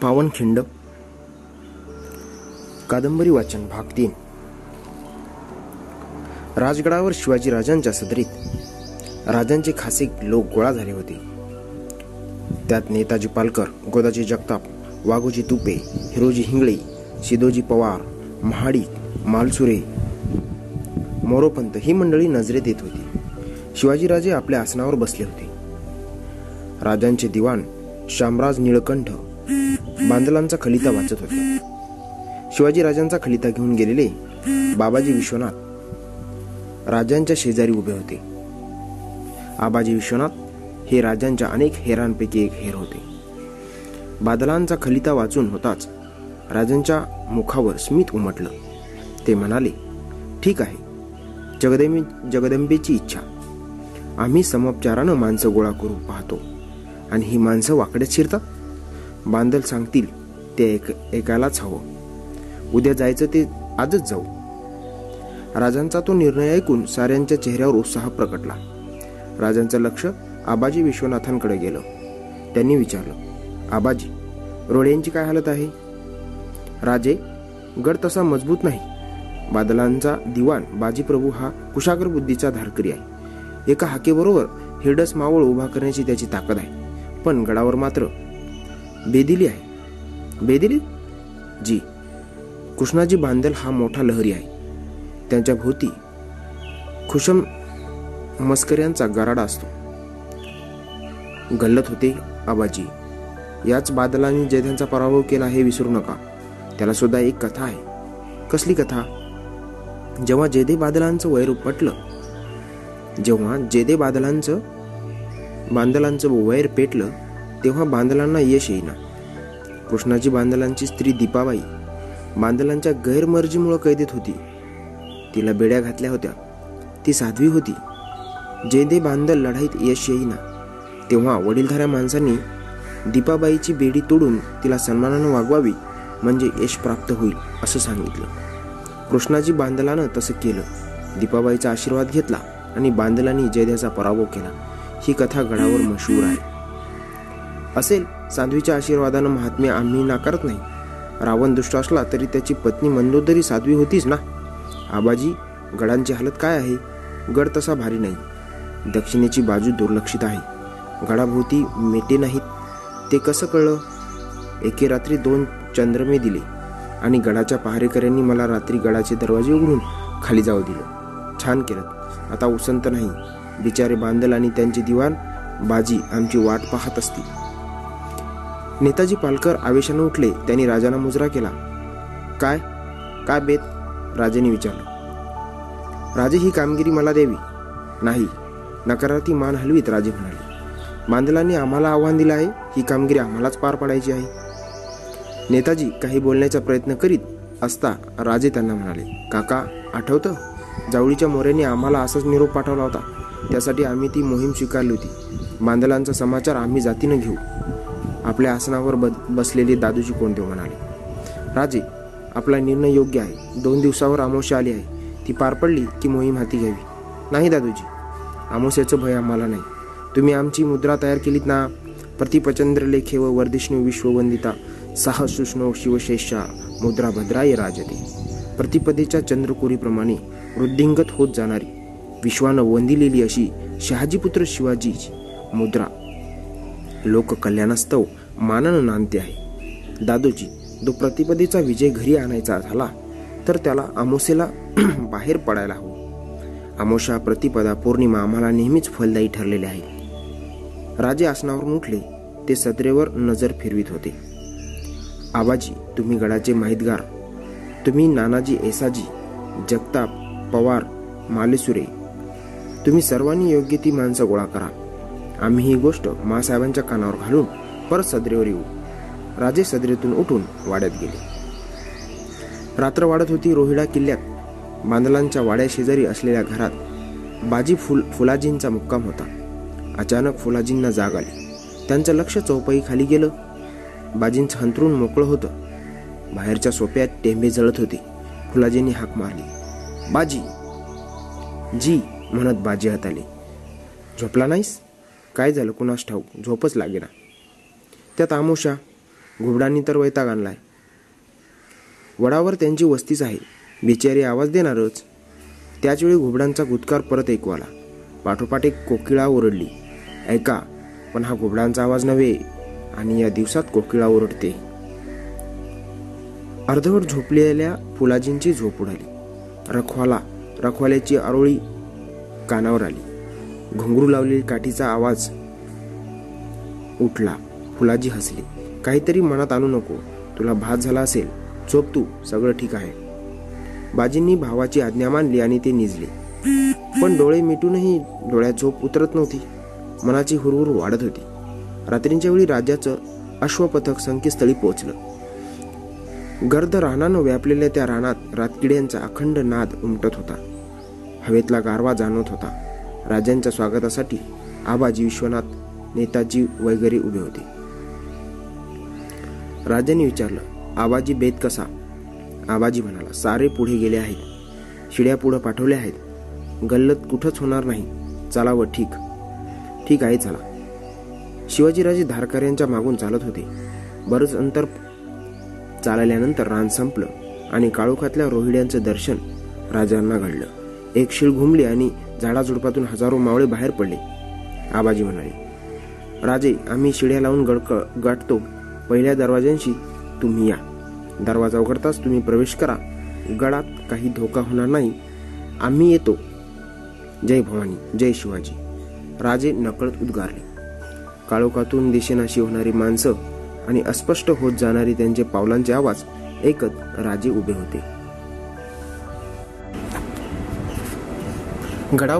پا کدی واچنگ ہدوجی پوار مہاڑی مالس مور پت ہی منڈی نجرے شیوی راجے اپنے آسان بسل ہوتے باندل وی شیوی راجتا گیلونا شیزاری ویچن ہوتا ٹھیک ہے جگدی کیمپ چار مانس گولہ کر باندل سنگل جائے آج پر لک آباجنا کڑھ گے آباجی روڑیاں گڑ تسا مضبوط نہیں بادل باجی پربو ہا کشاگر بھائی ہےاکی برابر ہیرڈس موڑ ابا کرنے کی پن گڑا میری بے دلی ہے جی کھانا باندل ہا موٹا لہری ہے پریبو کیا کتھا کسلی کتھا جا جے دے بادل ویر جان جے دے بادل باندل چیئر پیٹل باندلا کشناجی باندل دیپا بائی باندل گیر مرضی ہوتی تیلا بےڑیا گا سی ہوتی جی دے باندل لڑائی یش یہاں وڈیل دیڑی تیلا سنمان وگوت ہوئی اس سنگل کشناجی باندلا دیپا بائی چود گیت باندل جیدو کیا کتھا گڑا مشہور ہے آشروان مہاتمے نکار نہیں راو دلا تری پتنی مندو دری سات نا آباجی گڑان کی حالت کا گڑھ تساری نہیں دکنے کی بجو دے کس کھی رات دونوں چندر میں در گڑھ پہارے کر دروازے خالی جا دل چھان کے لوگ اسنت نہیں بےچارے باندل دیوان بازی آم کی وٹ پہ نیتاجی پالکر آشان اٹھ لیجا مجرا کے کامگی مان دیا نہیں نکارتی ماندلا نے آما آوان دِن کامگی آ پار پڑا نیتاجی کا آٹھ جاؤں گوریپ پٹولا ہوتا آم سوکار ہوتی ماندلا سمچار آپی نیو اپنے آسنا بس دادوجی کونتے منا اپنا ہے دادوجی آموشی چھولا نہیں تمہیں آم کی مدرا تیار کے لیے پیخی وردیشوند سہسوشو شیوشی مدرا بدرا یہ راج دیتیپی چندرکری پر ہوت جاری وشوان وندی لی شاہجی پتر شیوی مدرا لوکلست دادوی تو آموشے پڑا آموشا پرتپدا پولا نیچے ہے راجے آسانے نظر فیویت ہوتے آباجی تمہیں گڑے مہیتگار تمہیں ناجی ایسا جی جگتاپ پوار ملسورے تمہیں سروانی یوگی تی منسوخ آمہ گوشت ماسا کادریور گے روہیڈا کلیات باندل شیزاری ہوتا اچانک فلاجی جاگ آش چوپئی خالی گیل بجی چتر موکل ہوتا باہر سوپیات ٹھنبے جڑت ہوتی فلاجی ہاک ملی باجی جی منت بجی ہاتھ لائس آموشا گھوبڈان ویتا گانا وڑا وسطی چاہیے بچاری آواز دینار گھوبڈان گتکار پرٹوپاٹ ایک کوکلا ارڈلی اکا پن ہا گھوبان کا آواز نو دسات کو اردوٹ فلاجی زوپ اڑا لی رکھولا رکھولی آرولی کا نی گھنگر لوگ نکو تھی ڈوٹ اترت منا چی و راتری ویچ اشو پتک سنکس پوچھ لرد رن ویاپل رات کڑھا اکھنڈ نادٹت ہوتا ہویت گاروا جانوت ہوتا سارے گی شاید گلت نہیں چلاو ٹھیک ٹھیک ہے چلا شیوی راجے دھارکر چلتے ہوتے برچ اتر چل رنسنپل کا روہڈیا درشن راجنا گاڑی ایک شیڑ گ گوجر گڑا دھوکہ ہونا نہیں آئے بوانی جی شیوی راجے نکل ادگار کا دشے نشی ہوا آواز ایک گڑھ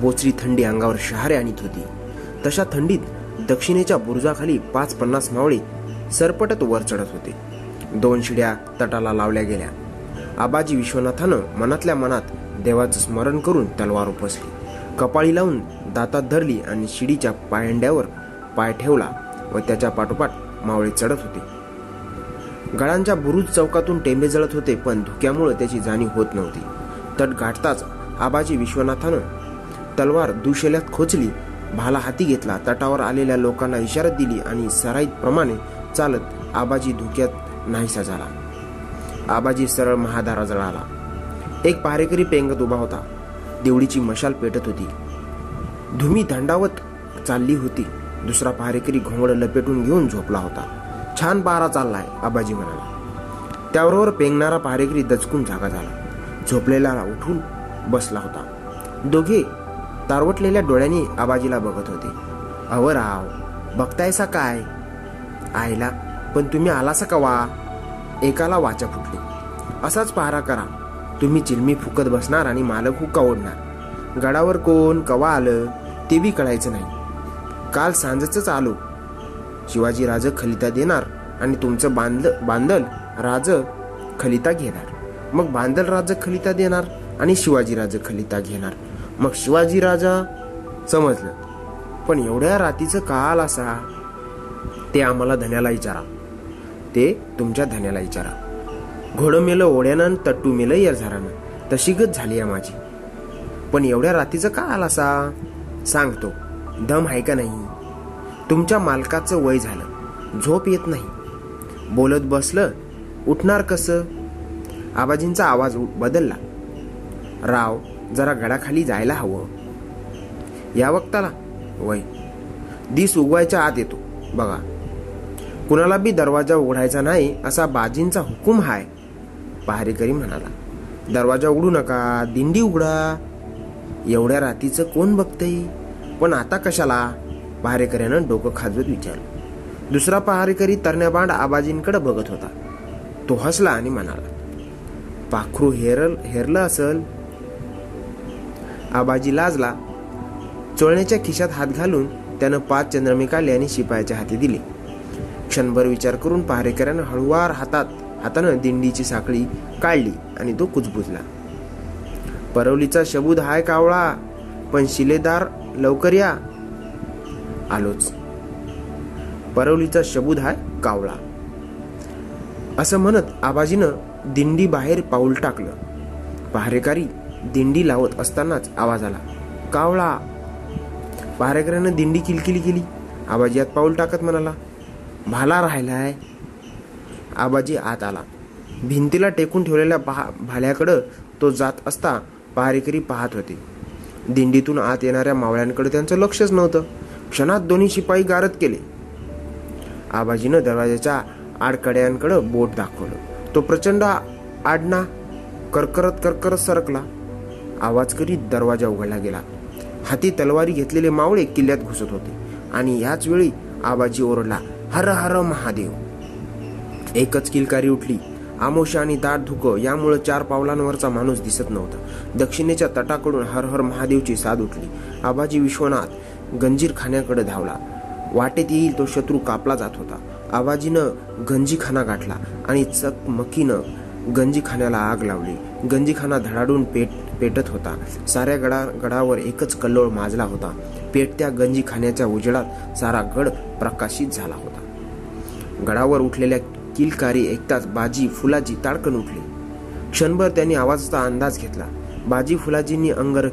بوچری تھنڈی شہارے دکنے بھال پنس موڑی سرپٹت ہوتے دون ش لوگیشان دیورن کرتے گڑان بروز چوکاتے پن دھوکیمانی ہوتی تٹ گاٹھتا آباجی تلوار دشوچلی بھال ہاتھی گیلا تٹا آبا دھوکیت نہیں سا آبا سر مہادری پیگ دبا ہوتا دیوڑی مشال پیٹت ہوتی دھومی دنڈا چلتی ہوتی دا پیکری گھونگڑ لپیٹنگ بارا چلتا ہے آباجی منابر پےگنارا پارےکری دچکن جاگا جا جھوپل بسلا ہوتا دیکھ تاروٹل ڈوڑی آبازی بگت ہوتے او راؤ بگتا پہ آچا فٹلی اسا پہارا کرا تم چیلمی فکت بس مل فوکا اوڑھنا گڑا کون کوا آل کڑا چاہ سانج آلو شیوی راج خلتا دین تم باند باندل راج خلتا گرار مگ باندل راج خلیتا دینا اور شیوی راج خلیتا گھنا مگ شیوی راجا سمجھل پن ایوڑا راتی کال اصا تو آم دنیالا اچارا تو تمہارا دنیالا اچارا گھوڑ میل اوڑیاں تٹو میل یارزاران تشی گت ہے مجھے پن ایوڑا راتی کال اصا سانگتو دم ہے کا نہیں تمہارا مالکاچ وی جھوپ یہ نہیں بولت بسل اٹھنار کس آباجی آواز بدل راو جرا گڈاخلی جا وی دیس اگوا چھو بگا کنا بھی دروازہ اگڑا نہیں اسا بازی حکوم ہے پہارےکری منا دروازہ اگڑ نکال دن ایوڑ راتی چھو بکتے پن آتا کشا ل پہارےکری ڈوک خاجوتھا پہارےکری تربانڈ آباجی کڑ بگت ہوتا تو ہسلا دولی سبود ہائ کا پن شیلدار لوکریا آلوچ پرولی چبودا اس منت آباجی دنڈر پول ٹا پیکاری دن کا پہارےکری دن کلکیل آباجی آؤل آباجی آت آتی کڑ تو پہارےکری پات ہوتے دن آت لک نا کھنات دونوں شپائی گارت کے لیے آباجی نروا چار آڑک بوٹ داخو تو کری اٹھلی آموشا داٹ دیا چار پاؤلور دست نو دکنے تٹا کڑھا ہر ہر مہادی ساد اٹھلی آباجی گنجیور خانہ دھاولا وٹے تھی تو شترو کاپلا جات ہوتا گنجی خان گاٹھ لینا چکمکی نجی خان آگ لوگ پیٹت ہوتا گڑا ایک گنجیان سارا گڑھ گڑا کلکاری ایک تاکنٹ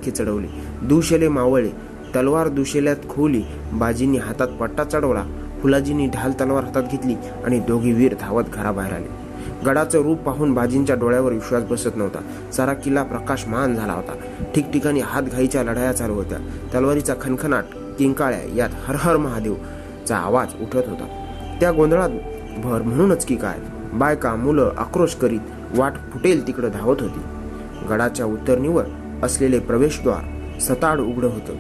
کا چڑولی دوشل میرے تلوار دوشل خولی بجی نے ہاتھ پٹا چڑولا فلاجی ڈھال تلوار ہاتھ لیڈا چوپ پہ بجی ڈوڑیاں بس نوتا سارا کلا پرانے ہاتھ لڑایا چلو ہولواری کا خنخناٹ کنکا ہر ہر مہاد اٹھت ہوتا گوند بائک آکروش کرتی گڈا اترنیور ستاڑ ہوتے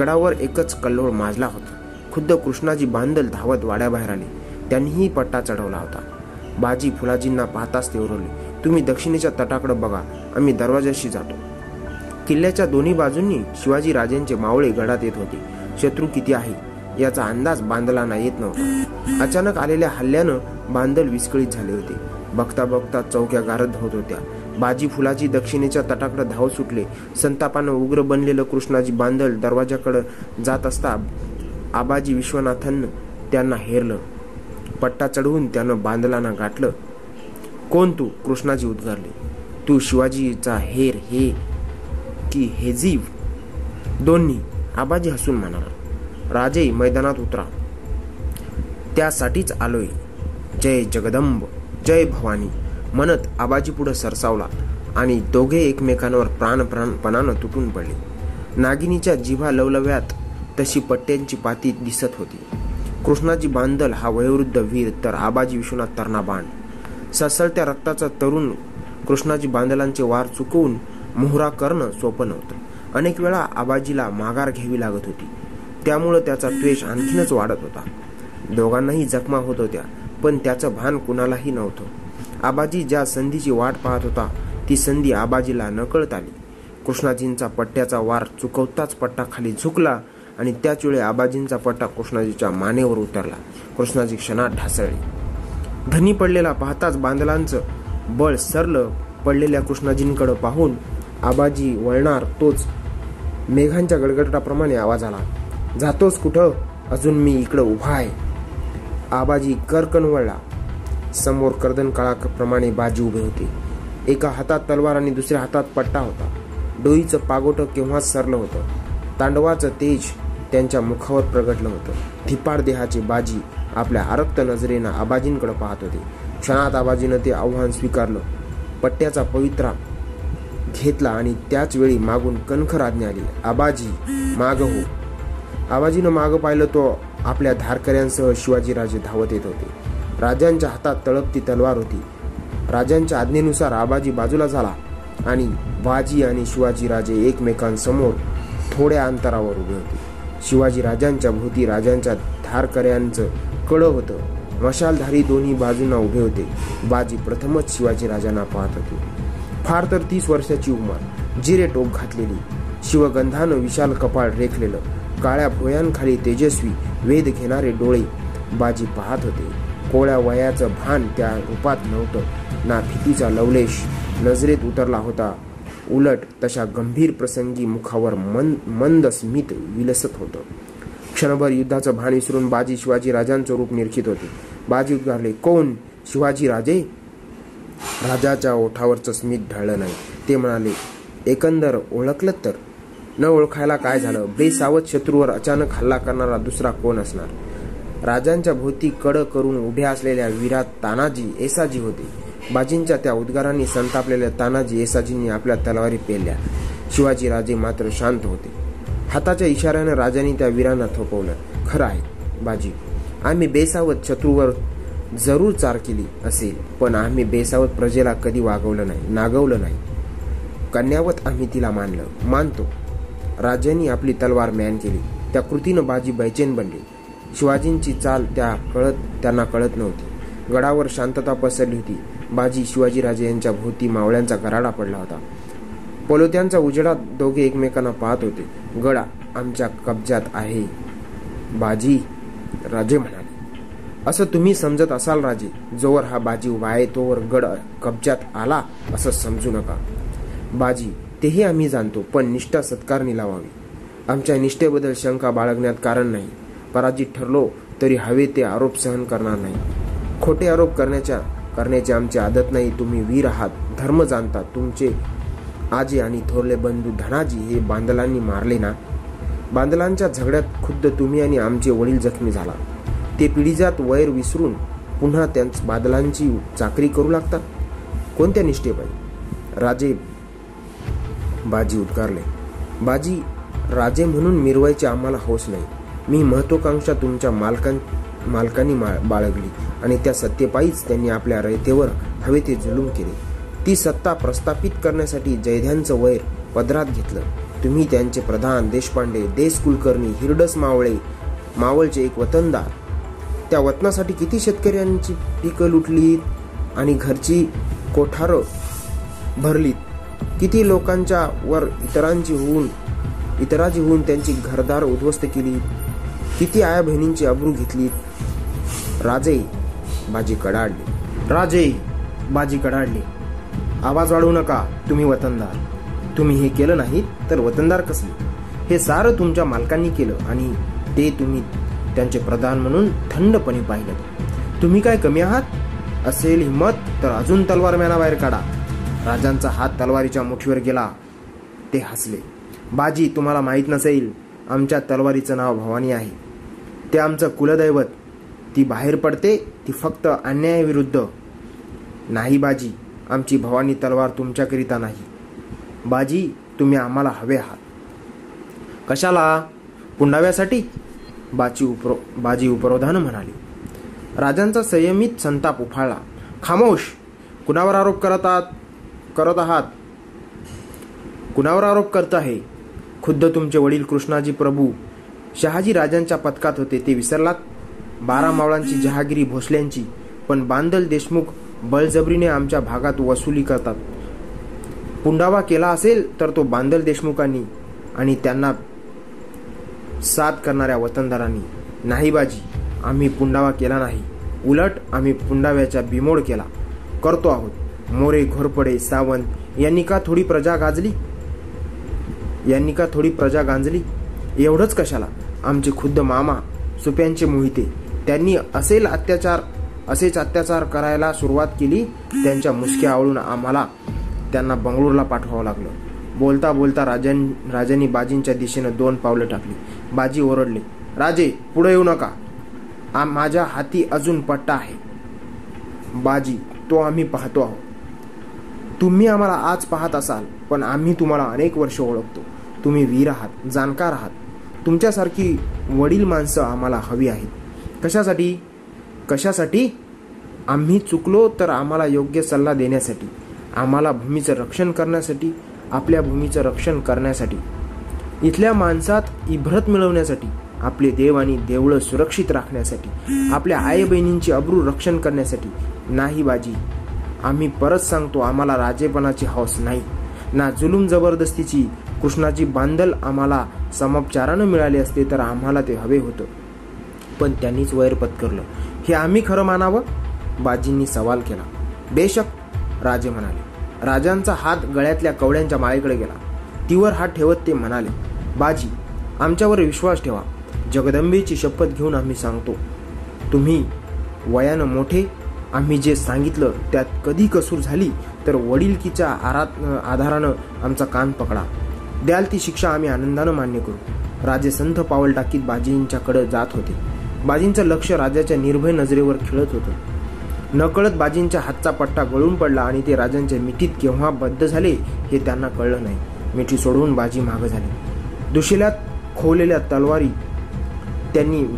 گڑا و ایکچ کلوڑ مجلا ہوتا خود کاندل باہر آ پٹا چڑھا ہوتا گڑھ شتر اچانک آندل ہوتے بکتا بکتا چوکیا گارت ہوتا فلاجی دکنے تٹا کھاو سٹتا بن کاندل دروازہ آبا تھار لٹا چڑھن باندھا گاٹھ لو کشناجی ادارے شیواجی آباجی ہسون منا راج میدانا آلو جی جگد جی بھوانی منت آباجی پڑھے سرسولا دےمک پڑ جیوا ل تش پٹ پاتی دس کاندل ہا وی آباجی رکتا چار باندھا کرنے سوپ آباجی مارش آتا دکھما ہونا آباجی جی سن پاتا تی سن آباجی نکلتا جی پٹیاں وار چٹا خالی جی پٹا کشناجی میور پڑتا پڑھنے کڑ پہ آباجی گڑ گڑا جاتو کٹ اجن ابا ہے آباجی کر کنوڑا سمو کردن کا ہاتھ پٹا ہوتا ڈوئی چگوٹ کے سرل ہوتا تانڈوچاور پرگلدی نزرے کنخراجا آباجی معگ پہ تو اپنے دھارکینس شیوی راجے دھاوت ہوتے راجہ ہاتھ تڑپتی تلوار ہوتی راجن آج نار آباجی بازار بجی اور شیوی راجے ایک مرحلہ تھوڑا اتراورات ریخل کاجسو وید گھنٹے ڈوئے بجی پہ کون نہ لولیش نجرت اترلا ہوتا نہیںر اتر بے سا شتروور اچانک ہلکا دسرا کون سن بوتی کڑ کراناجی ایسا جی ہوتی تاناجیس پہ نہیں نگو لنیا تیلا تلوار مین کے لیے بجی بہچین بنو شیوتھ گڑا شانت پسر ہوتی پڑا ہوتا پڑا تو گڈ کبجات آ سمجھو نکا بجی آنت پن نشا ست کراجی ہوپ سہن کرنا نہیں کھوٹے آرپ کرنے کرد نہیں تم آجی باندھی تھی بادل چکری کرو لگتا کونت نشے پہ میرویا آم نہیں می مہان تمام باغلی ستے پائیچے ہوےتے جلوم کے لیے تی ساپت کرنے جیدین ویر پدرات پردان دیشپانڈے دیس کلکرنی ہیرڈس موڑے موڑ کے ایک وتندار وتنا کتنی شی پیک لوٹلی اور گھر کی کوٹھار بھرلی کتنی لوکا جی ہو گھر ادوستی ابرو گیت لی آواز واڑو نکال تمہیں وطندار تمہیں یہ وطندار کس لیے سار تمام کے لے تمہیں پردان منڈپنی پہلے تمہیں کامی آحات اسے مت اجن تلوار میان بر کا راجنچا ہاتھ تلواری گیلا ہسل باجی تمہیں مہیت نسل آمیا تلواری چو بانی ہے کلدیوت تی باہر پڑتے تی فت انیاد نہیں باجی آم کی بھوانی تلوار تمہیں کرے آشا لپروان سیمت سنتاپا خاموش کنا آرپ کرتا ہے خد تم کشناجی پربو شاہجی راجہ پتکات ہوتے بارہ موڑا جہاگیری بھوسل پن باندل دیشمکھ بلجبری نے آما باغات وسولی کرتا پونڈا کے باندل دیشمک سات کرنا وطندار نہیں باجی آمہ پوڈاوا کے پوڈاویا بھموڑ کے کرتو آوت مورے گورپڑے ساون کا تھوڑی پرجا گاجلی کا تھوڑی پرجا گانجلی ایونچ کشا لمچے خود معما سوپیاں موہیتے کرکی آر آم بگڑا پھٹو لگ ل بولتا بجی دشے دون پاؤل ٹاپلی بجی ارد لیجا ہاتھی اجن پٹا ہے باجی تو آپ پہ آ تمہیں آج پہا پن آم تم وشکتو تمہیں وی را جانکار تمکی وڑل منسوخ ہو ہیں چکلو تو آملہ دیا آما بھومی چکن کرنا اپنے بھومی چھ کرت مل اپنے دیوانی دیوڑ سرکشت رکھنے اپنے آئی بہنی ابرو رکشن کری نہ سنگت آما راجےپنا ہاس نہیں نہ جلوم زبردستی کشنا چی بدل آما سمپچار ملے اس سے آما ہوتے پانی ویر پتکر یہ آمی خر منا بجی سوال کے بے شک راجے ہاتھ گڑیات کورڑیاں میک تیور ہاتھ باجی آمرور جگدی کی شپت گون سو تمہیں ویا نوٹے آم جی سدھی کسورڈی کا آدر آم کان پکڑا دیال تھی شکشا آپ آنند کرو راجے سنت پاؤل ٹایت بجی کڑ جات ہوتے بجی چکا نبھے نجرے پر کھیل ہوتا نکل بجی ہاتھ پٹا گڑ پڑے میٹھی کے کئی میٹھی سوڑی مہی دش کھولی تلواری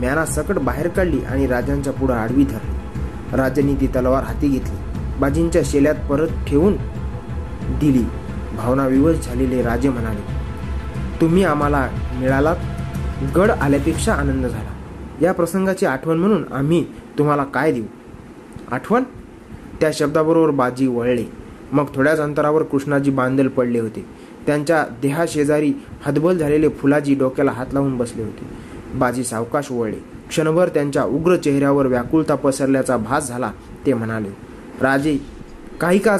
منا سکٹ باہر کاڑلی اور راجہ پوڑا آڈی درلی راجنی تی تلوار ہاتھی گیت لی بجی شیلات پرتھن دلی بھاؤنا راجے منال تمہیں آما ملا گڑ آنند یاسنگ آٹو آئے دوں آٹو شبدا برابر بازی وڑی مگر تھوڑا اتراور کشناجی باندل پڑے ہوتے دیہاتےزاری ہدبل فلاجی ڈوکیا ہاتھ بس بجی سوکش وڑے کنبر اگر چہرہ ویاکی کا بھاس کا ہی کا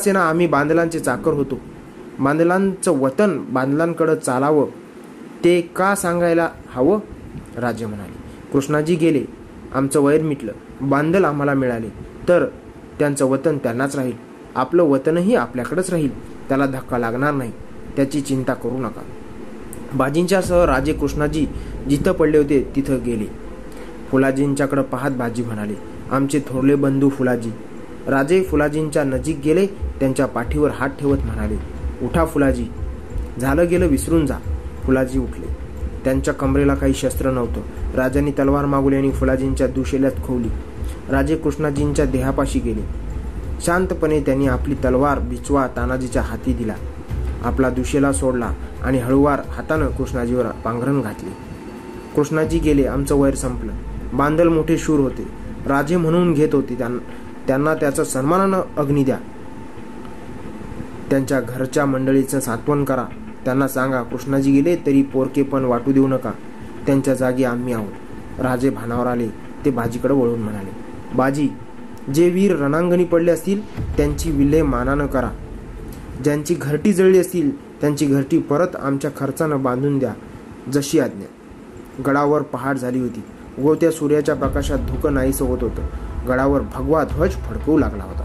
آدل سے چاقر ہودل وتن باندل کڑ چلاو کا سا راج کشناجی گیل آمچ و باندل تو اپنے رہا دکا لگنا نہیں چنتا کرو نکا باجی سہناجی جا پڑے ہوتے تیت گیل فلاجی کڑ پہ بجی بنا لی آم سے تھوڑے بندو فلاجی راجے فلاجی نزی گیل پھیور ہاتھ اٹھا فلاجی گیلر جا فلاجی اٹھ لیمرے شسر نو تلوار ملی فلاجی دشے لولی راجے کشناجی دیہات شانت پنے اپنی تلوار بھجوا تانا جی ہاتھی دا دشے لوڈ لڑوار ہاتھ کار پانگرن گاشنا جی گے آمچ ویر باندل موٹے شور ہوتے راجے گی سنمان اگنی دیا گھر می سات کرا سا کشنا جی گے تری پور کے آوت راجے بھانا آجی کڑ وڑھے باجی جے ویر رنگنی پڑے اسلام ولے منا کرا جن کی گھرٹی جڑی اسی گھرٹی پرت آم خرچ باندھ دیا جی آجا گڑا پہاڑی ہوتی وہ سوریا پرشات دھوک نہیں سے ہوا بگو دھوج فڈکو لگا ہوتا